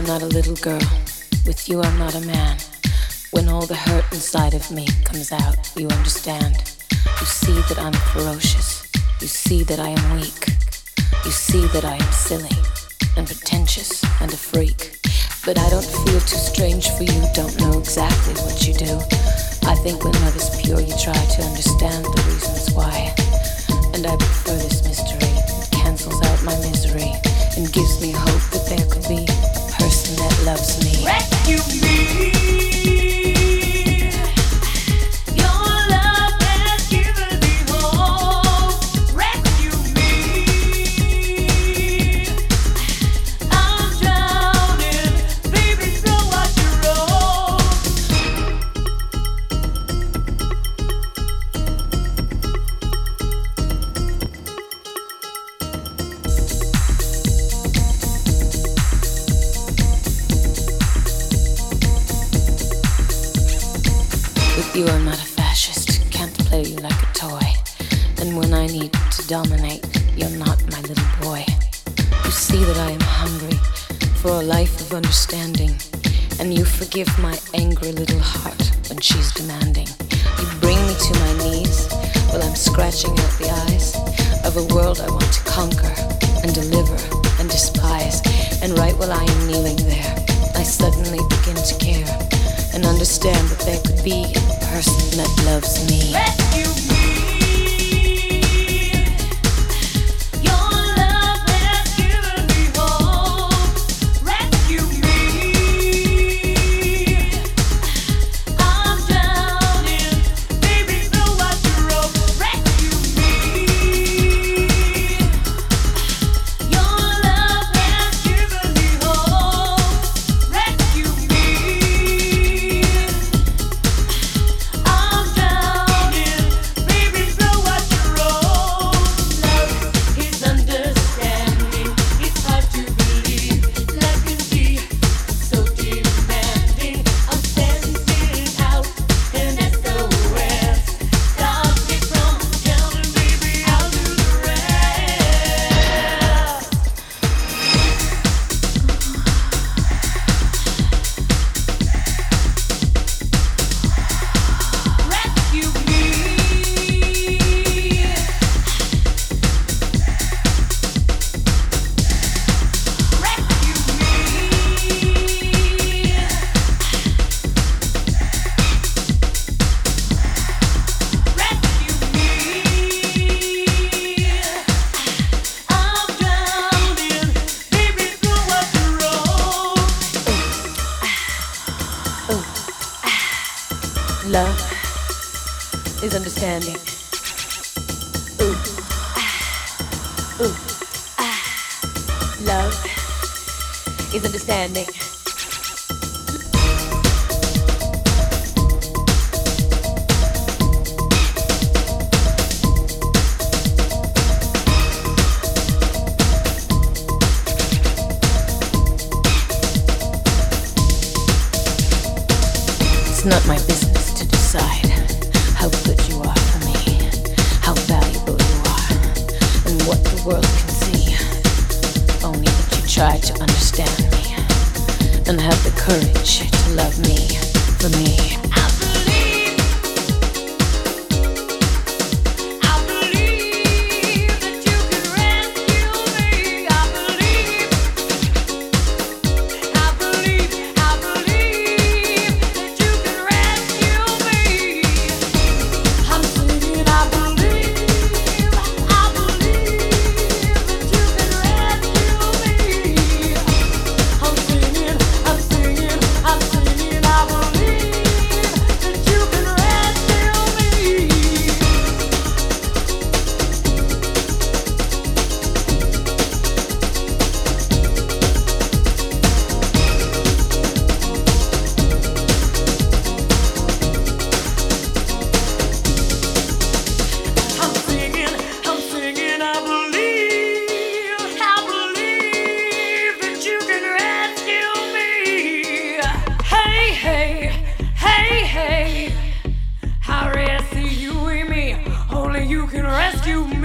I'm not a little girl. With you, I'm not a man. When all the hurt inside of me comes out, you understand. You see that I'm ferocious. You see that I am weak. You see that I am silly and pretentious and a freak. But I don't feel too strange for you, don't know exactly what you do. I think when love is pure, you try to understand the reasons why. And I prefer this mystery. It cancels out my misery you, I'm not a fascist. Can't play you like a toy. And when I need to dominate, you're not my little boy. You see that I am hungry for a life of understanding. And you forgive my angry little heart when she's demanding. You bring me to my knees while I'm scratching out the eyes of a world I want to conquer and deliver and despise. And right while I am kneeling there, I suddenly begin to care and understand that there could be person that loves me. is understanding. Ooh, ooh, ah. Love is understanding. It's not my business to decide. Rescue me. and have the courage to love me for me. you.